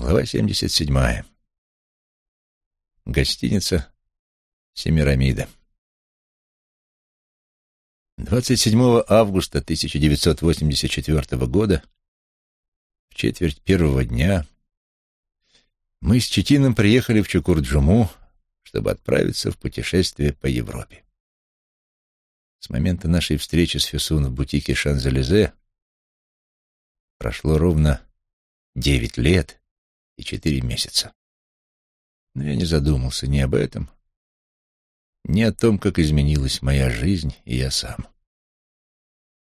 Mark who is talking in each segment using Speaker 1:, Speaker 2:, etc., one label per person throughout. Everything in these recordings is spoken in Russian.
Speaker 1: Глава 77. Гостиница Семирамида. 27 августа 1984 года, в четверть первого дня, мы с Четином приехали в Чукурджуму, чтобы отправиться в путешествие по Европе. С момента нашей встречи с Фюсун в бутике Шанзелезе прошло ровно девять лет и четыре месяца. Но я не задумался ни об этом, ни о том, как изменилась моя жизнь и я сам.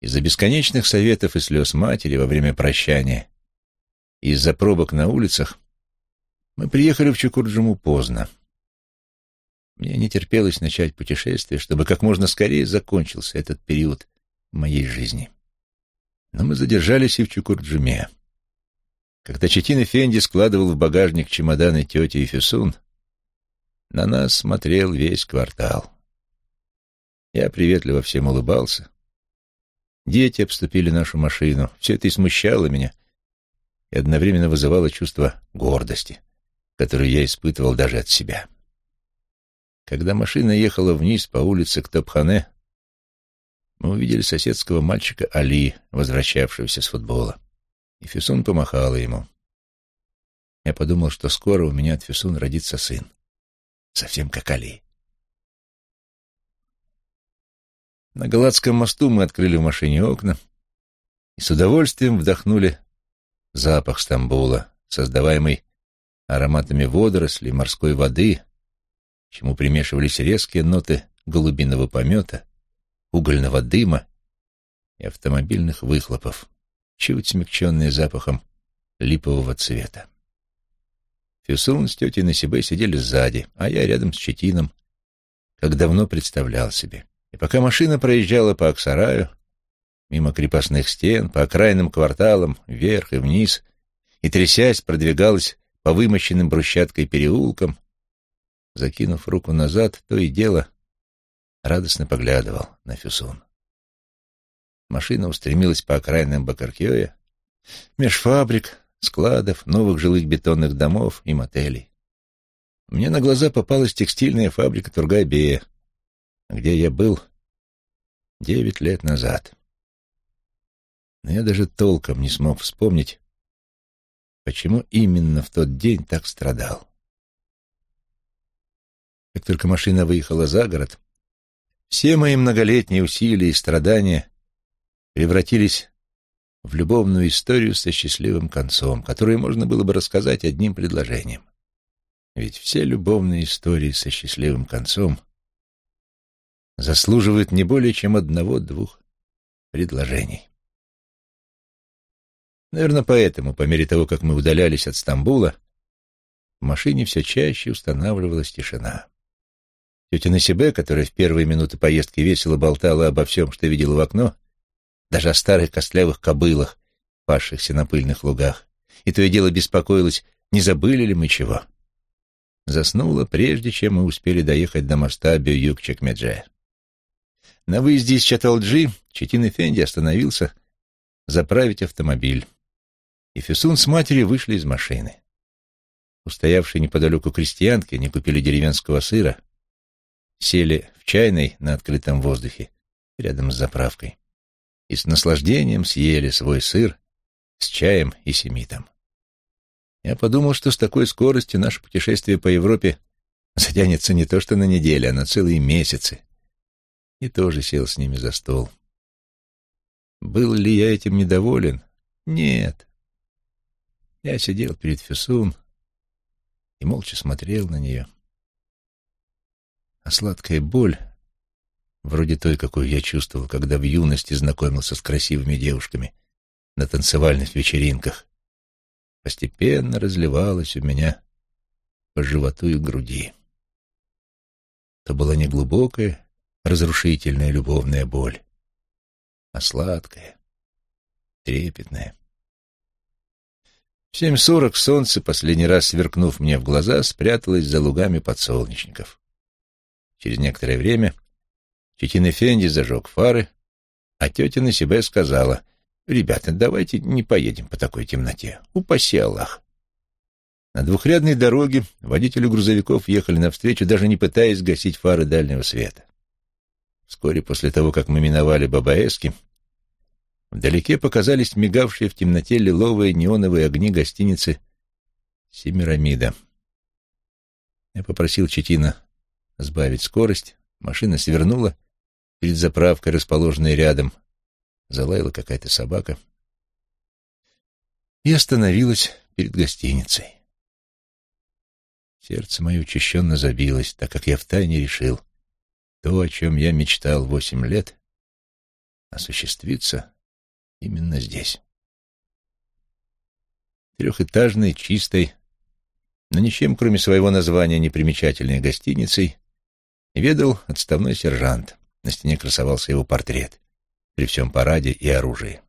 Speaker 1: Из-за бесконечных советов и слез матери во время прощания из-за пробок на улицах мы приехали в Чукурджуму поздно. Мне не терпелось начать путешествие, чтобы как можно скорее закончился этот период моей жизни. Но мы задержались и в Чукурджуме. Когда Четин Фенди складывал в багажник чемоданы тети и Фюсун, на нас смотрел весь квартал. Я приветливо всем улыбался. Дети обступили нашу машину. Все это и смущало меня, и одновременно вызывало чувство гордости, которое я испытывал даже от себя. Когда машина ехала вниз по улице к Топхане, мы увидели соседского мальчика Али, возвращавшегося с футбола. И Фюсун помахала ему. Я подумал, что скоро у меня от Фюсун родится сын. Совсем как Али. На Галатском мосту мы открыли в машине окна и с удовольствием вдохнули запах Стамбула, создаваемый ароматами водорослей, морской воды, чему примешивались резкие ноты голубиного помета, угольного дыма и автомобильных выхлопов, чуть смягченные запахом липового цвета. Фюсун с тетей Насибе сидели сзади, а я рядом с Четином, как давно представлял себе. И пока машина проезжала по Аксараю, мимо крепостных стен, по окраинным кварталам, вверх и вниз, и, трясясь, продвигалась по вымощенным брусчаткой переулкам, закинув руку назад, то и дело радостно поглядывал на Фюсун. Машина устремилась по окраинам Бакаркёя, меж фабрик, складов, новых жилых бетонных домов и мотелей. Мне на глаза попалась текстильная фабрика Тургайбея, где я был девять лет назад. Но я даже толком не смог вспомнить, почему именно в тот день так страдал. Как только машина выехала за город, все мои многолетние усилия и страдания превратились в любовную историю со счастливым концом, которую можно было бы рассказать одним предложением. Ведь все любовные истории со счастливым концом заслуживают не более чем одного-двух предложений. Наверное, поэтому, по мере того, как мы удалялись от Стамбула, в машине все чаще устанавливалась тишина. Тетя Насибе, которая в первые минуты поездки весело болтала обо всем, что видела в окно, даже о старых костлявых кобылах, пасшихся на пыльных лугах, и то и дело беспокоилась, не забыли ли мы чего. Заснула, прежде чем мы успели доехать до моста Бююк-Чекмедже. На выезде из Чаталджи Четин Эфенди остановился заправить автомобиль, и Фесун с матерью вышли из машины. Устоявшие неподалеку крестьянки не купили деревенского сыра, сели в чайной на открытом воздухе рядом с заправкой и с наслаждением съели свой сыр с чаем и семитом. Я подумал, что с такой скоростью наше путешествие по Европе затянется не то что на неделю, а на целые месяцы. И тоже сел с ними за стол. Был ли я этим недоволен? Нет. Я сидел перед Фюсун и молча смотрел на нее. А сладкая боль, вроде той, какую я чувствовал, когда в юности знакомился с красивыми девушками на танцевальных вечеринках, постепенно разливалась у меня по животу и груди. Это была не глубокая, разрушительная любовная боль, а сладкая, трепетная. В семь сорок солнце, последний раз сверкнув мне в глаза, спряталось за лугами подсолнечников. Через некоторое время Четин Эфенди зажег фары, а тетя на себя сказала, «Ребята, давайте не поедем по такой темноте. Упаси Аллах». На двухрядной дороге водители грузовиков ехали навстречу, даже не пытаясь гасить фары дальнего света. Вскоре после того, как мы миновали Бабаэски, вдалеке показались мигавшие в темноте лиловые неоновые огни гостиницы «Семирамида». Я попросил Четина сбавить скорость, машина свернула перед заправкой, расположенной рядом, залаяла какая-то собака и остановилась перед гостиницей. Сердце мое учащенно забилось, так как я втайне решил, то, о чем я мечтал восемь лет, осуществится именно здесь. Трехэтажной, чистой, но ничем, кроме своего названия, непримечательной гостиницей, ведал отставной сержант. На стене красовался его портрет при всем параде и оружии.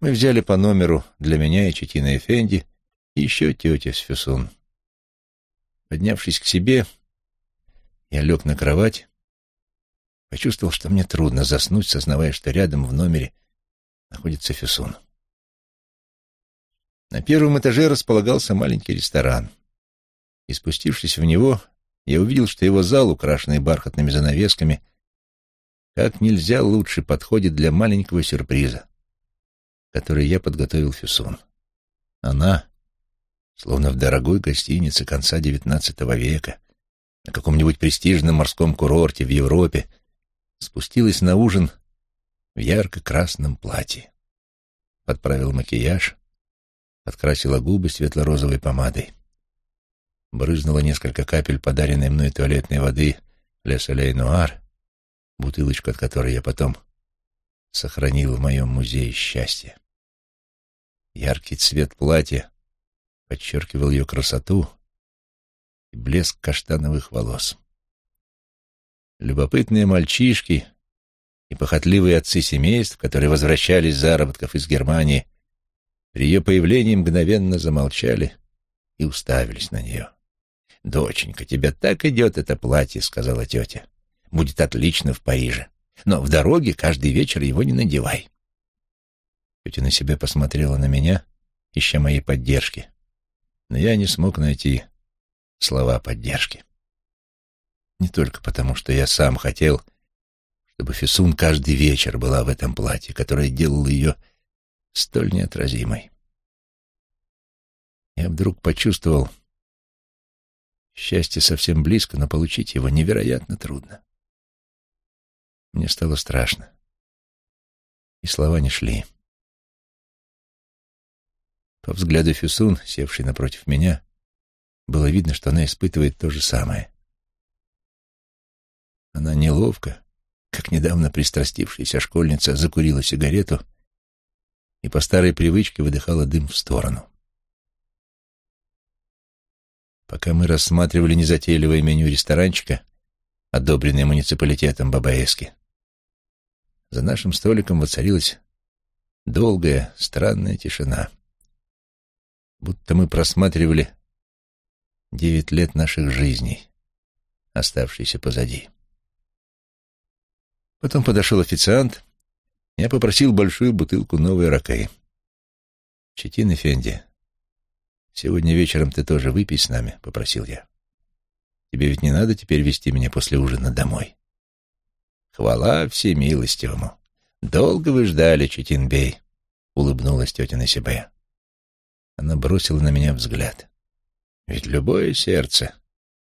Speaker 1: Мы взяли по номеру для меня и Четина Эфенди и еще тетя Сфюсун. Поднявшись к себе, я лег на кровать, почувствовал, что мне трудно заснуть, сознавая, что рядом в номере находится Фюсун. На первом этаже располагался маленький ресторан. И спустившись в него, я увидел, что его зал, украшенный бархатными занавесками, как нельзя лучше подходит для маленького сюрприза, который я подготовил Фюсун. Она, словно в дорогой гостинице конца XIX века, на каком-нибудь престижном морском курорте в Европе, спустилась на ужин в ярко-красном платье. Подправила макияж, подкрасила губы светло-розовой помадой. Брызнула несколько капель подаренной мной туалетной воды «Ле Солей Нуар», бутылочку от которой я потом сохранил в моем музее счастья. Яркий цвет платья подчеркивал ее красоту и блеск каштановых волос. Любопытные мальчишки и похотливые отцы семейств, которые возвращались с заработков из Германии, при ее появлении мгновенно замолчали и уставились на нее. «Доченька, тебе так идет это платье», — сказала тетя. «Будет отлично в Париже. Но в дороге каждый вечер его не надевай». Тетя на себя посмотрела на меня, ища моей поддержки. Но я не смог найти слова поддержки. Не только потому, что я сам хотел, чтобы Фисун каждый вечер была в этом платье, которое делало ее столь неотразимой. Я вдруг почувствовал, счастье совсем близко, но получить его невероятно трудно. Мне стало страшно, и слова не шли. По взгляду Фюсун, севшей напротив меня, было видно, что она испытывает то же самое. Она неловко, как недавно пристрастившаяся школьница, закурила сигарету и по старой привычке выдыхала дым в сторону. Пока мы рассматривали незатейливое меню ресторанчика, одобренное муниципалитетом Бабаэски, за нашим столиком воцарилась долгая, странная тишина — будто мы просматривали девять лет наших жизней, оставшиеся позади. Потом подошел официант, я попросил большую бутылку новой ракы. «Четин Эфенди, сегодня вечером ты тоже выпей с нами», — попросил я. «Тебе ведь не надо теперь вести меня после ужина домой». «Хвала всемилостивому! Долго вы ждали, Четинбей», — улыбнулась тетя Насибе. Она бросила на меня взгляд. Ведь любое сердце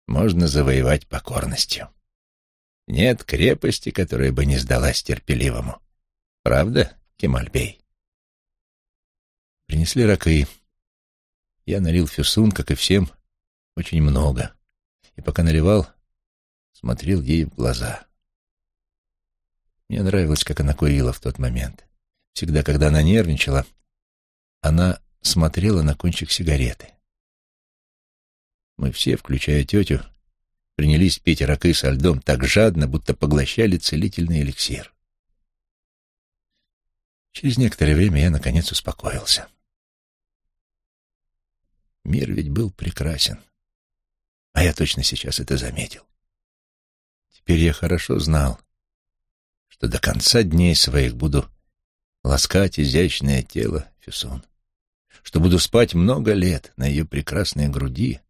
Speaker 1: можно завоевать покорностью. Нет крепости, которая бы не сдалась терпеливому. Правда, Кемальбей? Принесли ракы. Я налил фюсун, как и всем, очень много. И пока наливал, смотрел ей в глаза. Мне нравилось, как она курила в тот момент. Всегда, когда она нервничала, она смотрела на кончик сигареты. Мы все, включая тетю, принялись пить ракы со льдом так жадно, будто поглощали целительный эликсир. Через некоторое время я, наконец, успокоился. Мир ведь был прекрасен, а я точно сейчас это заметил. Теперь я хорошо знал, что до конца дней своих буду ласкать изящное тело Фюсон что буду спать много лет на ее прекрасной груди,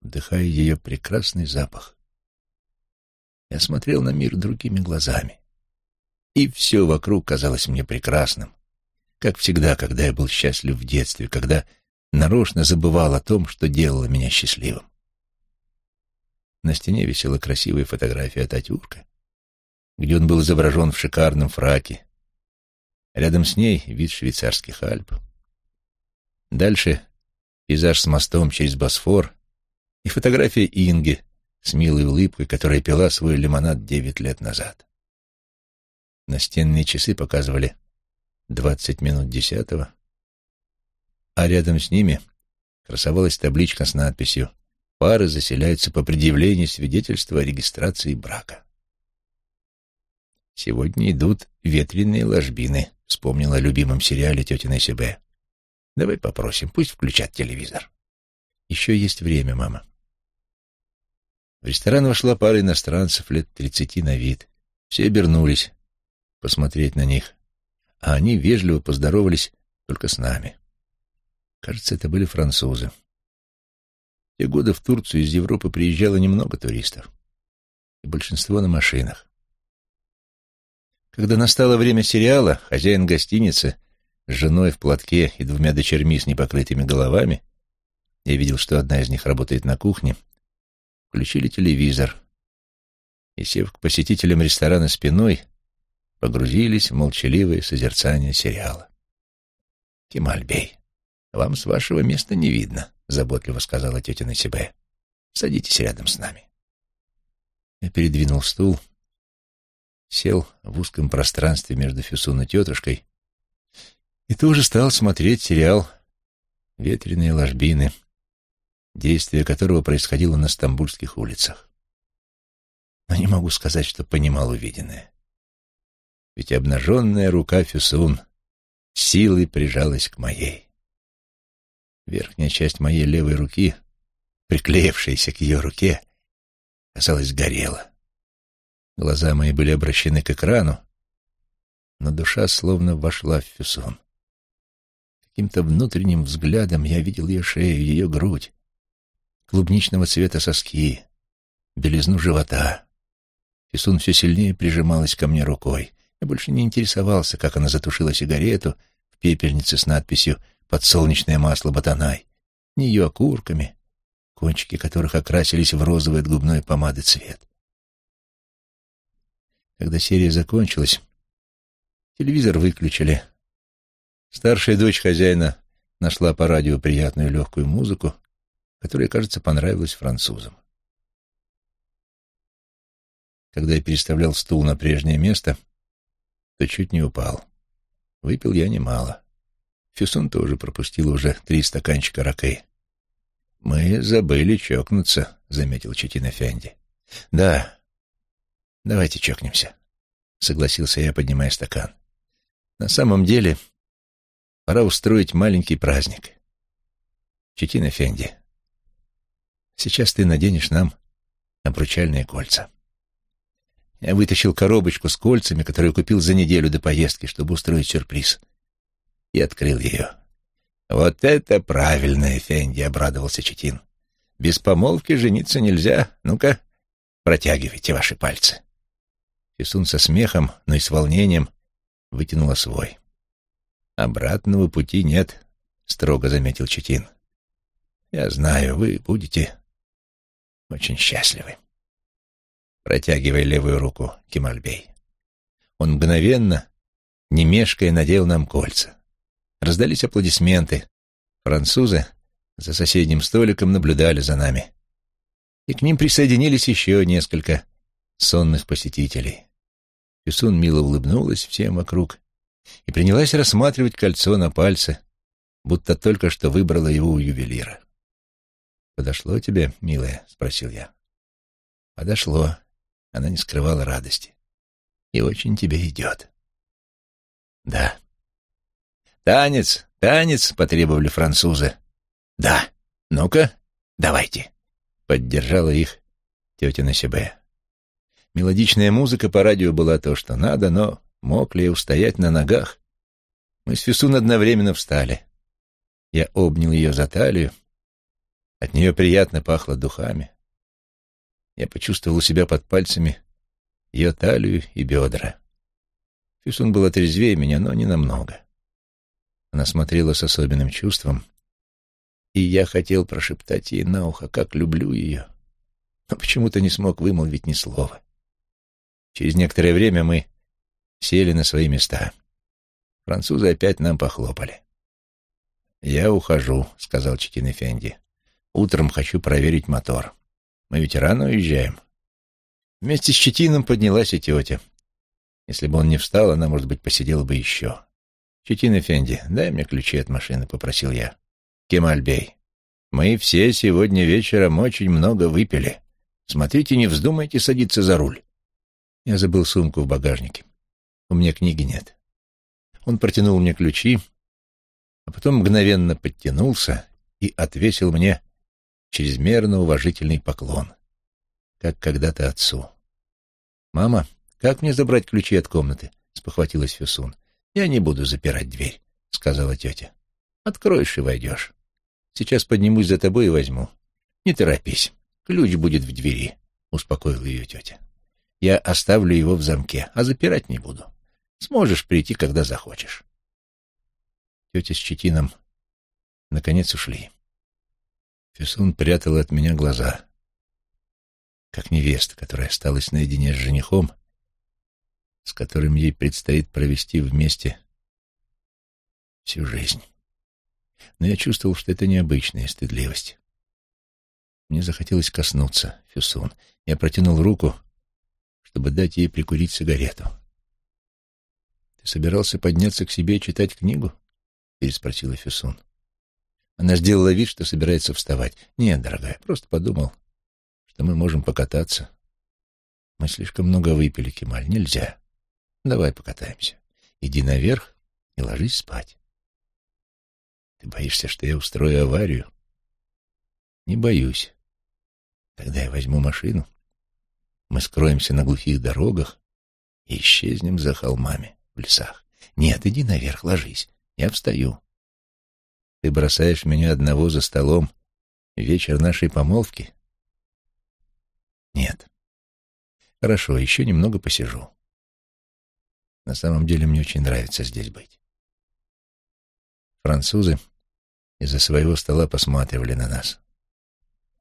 Speaker 1: вдыхая ее прекрасный запах. Я смотрел на мир другими глазами, и все вокруг казалось мне прекрасным, как всегда, когда я был счастлив в детстве, когда нарочно забывал о том, что делало меня счастливым. На стене висела красивая фотография Ататюрка, где он был изображен в шикарном фраке. Рядом с ней вид швейцарских Альп. Дальше пейзаж с мостом через Босфор и фотография Инги с милой улыбкой, которая пила свой лимонад девять лет назад. Настенные часы показывали двадцать минут десятого, а рядом с ними красовалась табличка с надписью «Пары заселяются по предъявлению свидетельства о регистрации брака». «Сегодня идут ветреные ложбины», — вспомнила о любимом сериале тетя Себе. «Давай попросим, пусть включат телевизор». «Еще есть время, мама». В ресторан вошла пара иностранцев лет тридцати на вид. Все обернулись посмотреть на них, а они вежливо поздоровались только с нами. Кажется, это были французы. В те годы в Турцию из Европы приезжало немного туристов, и большинство на машинах. Когда настало время сериала, хозяин гостиницы с женой в платке и двумя дочерьми с непокрытыми головами, я видел, что одна из них работает на кухне, включили телевизор и, сев к посетителям ресторана спиной, погрузились в молчаливое созерцание сериала. «Кемальбей, вам с вашего места не видно», — заботливо сказала тетя Насибе. «Садитесь рядом с нами». Я передвинул стул, сел в узком пространстве между Фюсун и тетушкой и тоже стал смотреть сериал «Ветреные ложбины», действие которого происходило на стамбульских улицах. Но не могу сказать, что понимал увиденное. Ведь обнаженная рука Фюсун силой прижалась к моей. Верхняя часть моей левой руки, приклеившаяся к ее руке, казалось, горела. Глаза мои были обращены к экрану, но душа словно вошла в Фюсон. Каким-то внутренним взглядом я видел ее шею, ее грудь, клубничного цвета соски, белизну живота. Фисун все сильнее прижималась ко мне рукой. Я больше не интересовался, как она затушила сигарету в пепельнице с надписью «Подсолнечное масло Батанай», ни ее окурками, кончики которых окрасились в розовый от губной помады цвет. Когда серия закончилась, телевизор выключили. Старшая дочь хозяина нашла по радио приятную легкую музыку, которая, кажется, понравилась французам. Когда я переставлял стул на прежнее место, то чуть не упал. Выпил я немало. Фюсон тоже пропустил уже три стаканчика ракы. «Мы забыли чокнуться», — заметил Четина Фенди. «Да, «Давайте чокнемся», — согласился я, поднимая стакан. «На самом деле, пора устроить маленький праздник. Четина Фенди, сейчас ты наденешь нам обручальные кольца». Я вытащил коробочку с кольцами, которую купил за неделю до поездки, чтобы устроить сюрприз, и открыл ее. «Вот это правильно, Фенди!» — обрадовался Четин. «Без помолвки жениться нельзя. Ну-ка, протягивайте ваши пальцы». Фисун со смехом, но и с волнением вытянула свой. «Обратного пути нет», — строго заметил Четин. «Я знаю, вы будете очень счастливы». Протягивая левую руку, Кемальбей. Он мгновенно, не мешкая, надел нам кольца. Раздались аплодисменты. Французы за соседним столиком наблюдали за нами. И к ним присоединились еще несколько сонных посетителей. Фисун мило улыбнулась всем вокруг и принялась рассматривать кольцо на пальце, будто только что выбрала его у ювелира. «Подошло тебе, милая?» — спросил я. «Подошло». Она не скрывала радости. «И очень тебе идет». «Да». «Танец, танец!» — потребовали французы. «Да. Ну-ка, давайте», — поддержала их тетя Насибе. Мелодичная музыка по радио была то, что надо, но мог ли я устоять на ногах? Мы с Фисун одновременно встали. Я обнял ее за талию. От нее приятно пахло духами. Я почувствовал у себя под пальцами ее талию и бедра. Фюсун был отрезвее меня, но не намного. Она смотрела с особенным чувством, и я хотел прошептать ей на ухо, как люблю ее, но почему-то не смог вымолвить ни слова. Через некоторое время мы сели на свои места. Французы опять нам похлопали. «Я ухожу», — сказал Читин Эфенди. «Утром хочу проверить мотор. Мы ведь рано уезжаем». Вместе с Четином поднялась и тетя. Если бы он не встал, она, может быть, посидела бы еще. «Четин Эфенди, дай мне ключи от машины», — попросил я. «Кемальбей, мы все сегодня вечером очень много выпили. Смотрите, не вздумайте садиться за руль». Я забыл сумку в багажнике. У меня книги нет. Он протянул мне ключи, а потом мгновенно подтянулся и отвесил мне чрезмерно уважительный поклон, как когда-то отцу. «Мама, как мне забрать ключи от комнаты?» — спохватилась Фюсун. «Я не буду запирать дверь», — сказала тетя. «Откроешь и войдешь. Сейчас поднимусь за тобой и возьму. Не торопись, ключ будет в двери», — успокоила ее тетя. «Я оставлю его в замке, а запирать не буду. Сможешь прийти, когда захочешь». Тетя с Четином наконец ушли. Фесун прятала от меня глаза, как невеста, которая осталась наедине с женихом, с которым ей предстоит провести вместе всю жизнь. Но я чувствовал, что это необычная стыдливость. Мне захотелось коснуться Фюсун. Я протянул руку, чтобы дать ей прикурить сигарету. «Ты собирался подняться к себе и читать книгу?» — переспросила Фюсун. Она сделала вид, что собирается вставать. «Нет, дорогая, просто подумал, что мы можем покататься. Мы слишком много выпили, Кемаль, нельзя. Давай покатаемся. Иди наверх и ложись спать. Ты боишься, что я устрою аварию? Не боюсь. Тогда я возьму машину. Мы скроемся на глухих дорогах и исчезнем за холмами в лесах. Нет, иди наверх, ложись. Я встаю. Ты бросаешь меня одного за столом вечер нашей помолвки? Нет. Хорошо, еще немного посижу. На самом деле мне очень нравится здесь быть. Французы из-за своего стола посматривали на нас.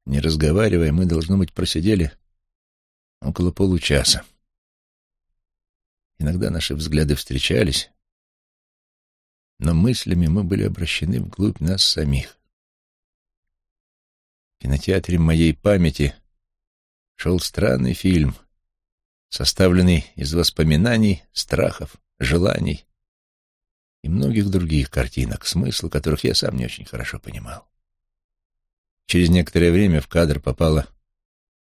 Speaker 1: Не разговаривая, мы, должно быть, просидели около получаса. Иногда наши взгляды встречались, но мыслями мы были обращены вглубь нас самих. В кинотеатре моей памяти шел странный фильм, составленный из воспоминаний, страхов, желаний и многих других картинок, смысл которых я сам не очень хорошо понимал. Через некоторое время в кадр попала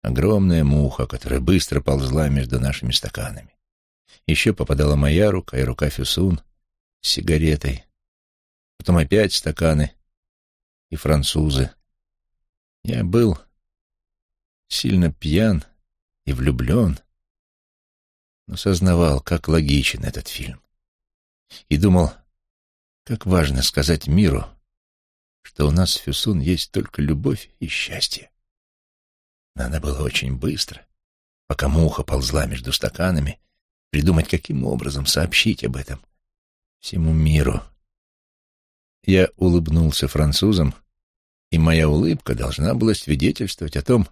Speaker 1: огромная муха, которая быстро ползла между нашими стаканами. Еще попадала моя рука и рука Фюсун с сигаретой. Потом опять стаканы и французы. Я был сильно пьян и влюблен, но сознавал, как логичен этот фильм. И думал, как важно сказать миру, что у нас, Фюсун, есть только любовь и счастье. Надо было очень быстро, пока муха ползла между стаканами, придумать, каким образом сообщить об этом всему миру. Я улыбнулся французам, и моя улыбка должна была свидетельствовать о том,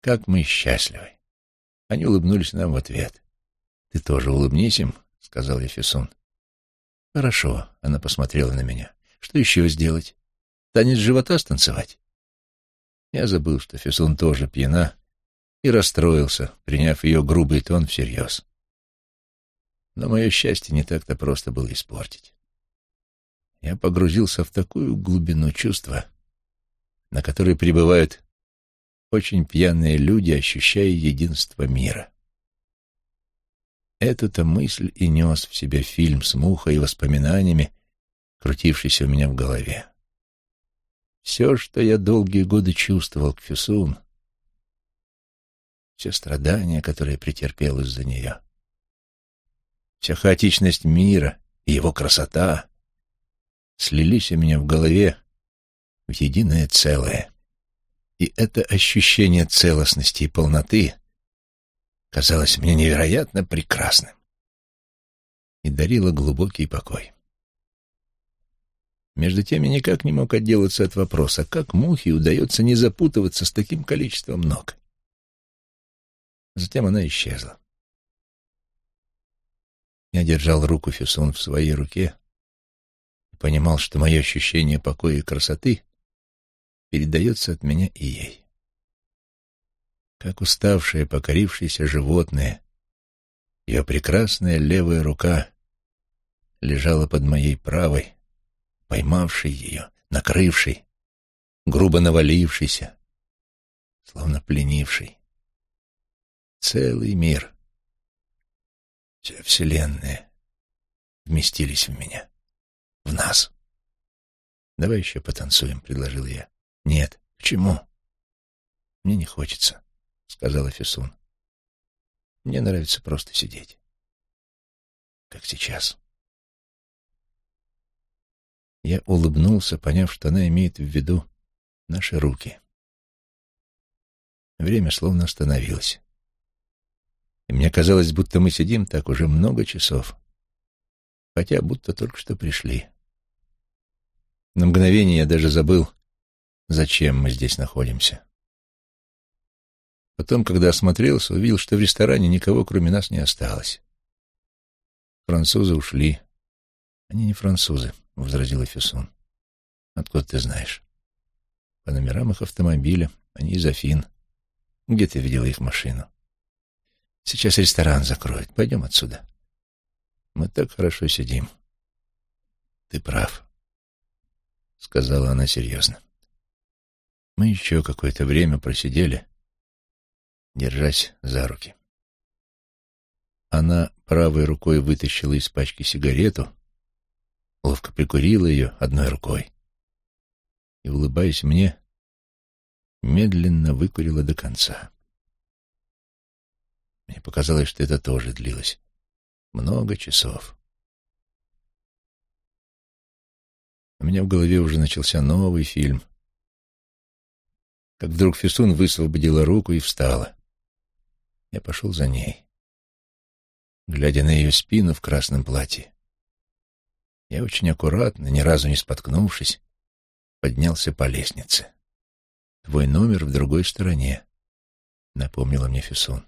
Speaker 1: как мы счастливы. Они улыбнулись нам в ответ. «Ты тоже улыбнись им», — сказал я Фессон. «Хорошо», — она посмотрела на меня. «Что еще сделать? Танец живота станцевать?» Я забыл, что Фессон тоже пьяна, и расстроился, приняв ее грубый тон всерьез. Но мое счастье не так-то просто было испортить. Я погрузился в такую глубину чувства, на которой пребывают очень пьяные люди, ощущая единство мира. Эту-то мысль и нес в себе фильм с мухой и воспоминаниями, крутившийся у меня в голове. Все, что я долгие годы чувствовал к Фюсун, все страдания, которые претерпел из-за нее, вся хаотичность мира и его красота слились у меня в голове в единое целое. И это ощущение целостности и полноты казалось мне невероятно прекрасным и дарило глубокий покой. Между тем я никак не мог отделаться от вопроса, как мухе удается не запутываться с таким количеством ног. Затем она исчезла. Я держал руку Фессон в своей руке и понимал, что мое ощущение покоя и красоты передается от меня и ей. Как уставшее, покорившееся животное, ее прекрасная левая рука лежала под моей правой, поймавший ее, накрывший, грубо навалившийся, словно пленивший. Целый мир, вся вселенная вместились в меня, в нас. «Давай еще потанцуем», — предложил я. «Нет, к чему?» «Мне не хочется», — сказала Фисун. «Мне нравится просто сидеть, как сейчас». Я улыбнулся, поняв, что она имеет в виду наши руки. Время словно остановилось. И мне казалось, будто мы сидим так уже много часов, хотя будто только что пришли. На мгновение я даже забыл, зачем мы здесь находимся. Потом, когда осмотрелся, увидел, что в ресторане никого, кроме нас, не осталось. Французы ушли. Они не французы. — возразила Фессон. «Откуда ты знаешь?» «По номерам их автомобиля. Они из Афин. Где ты видела их машину?» «Сейчас ресторан закроют. Пойдем отсюда». «Мы так хорошо сидим». «Ты прав», — сказала она серьезно. Мы еще какое-то время просидели, держась за руки. Она правой рукой вытащила из пачки сигарету, ловко прикурила ее одной рукой и, улыбаясь мне, медленно выкурила до конца. Мне показалось, что это тоже длилось много часов. У меня в голове уже начался новый фильм. Как вдруг Фисун высвободила руку и встала. Я пошел за ней. Глядя на ее спину в красном платье, я очень аккуратно, ни разу не споткнувшись, поднялся по лестнице. «Твой номер в другой стороне», — напомнила мне Фисун.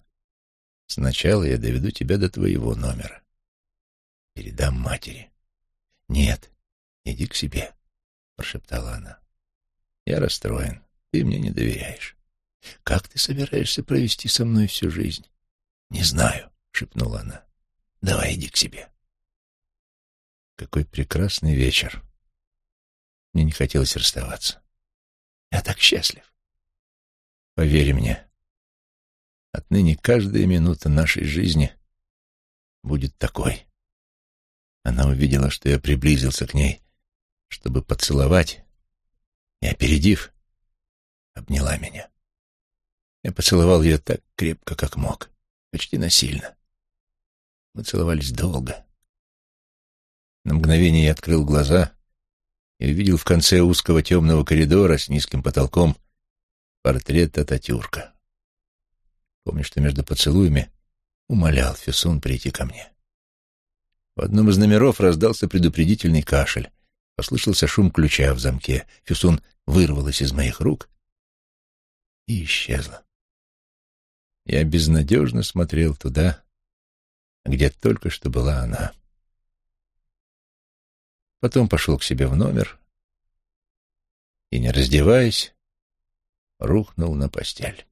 Speaker 1: «Сначала я доведу тебя до твоего номера. Передам матери». «Нет, иди к себе», — прошептала она. «Я расстроен. Ты мне не доверяешь. Как ты собираешься провести со мной всю жизнь?» «Не знаю», — шепнула она. «Давай иди к себе». Какой прекрасный вечер. Мне не хотелось расставаться. Я так счастлив. Поверь мне, отныне каждая минута нашей жизни будет такой. Она увидела, что я приблизился к ней, чтобы поцеловать, и, опередив, обняла меня. Я поцеловал ее так крепко, как мог, почти насильно. Мы целовались долго. На мгновение я открыл глаза и увидел в конце узкого темного коридора с низким потолком портрет Ататюрка. Помню, что между поцелуями умолял Фюсун прийти ко мне. В одном из номеров раздался предупредительный кашель. Послышался шум ключа в замке. Фюсун вырвалась из моих рук и исчезла. Я безнадежно смотрел туда, где только что была она. Потом пошел к себе в номер и, не раздеваясь, рухнул на постель.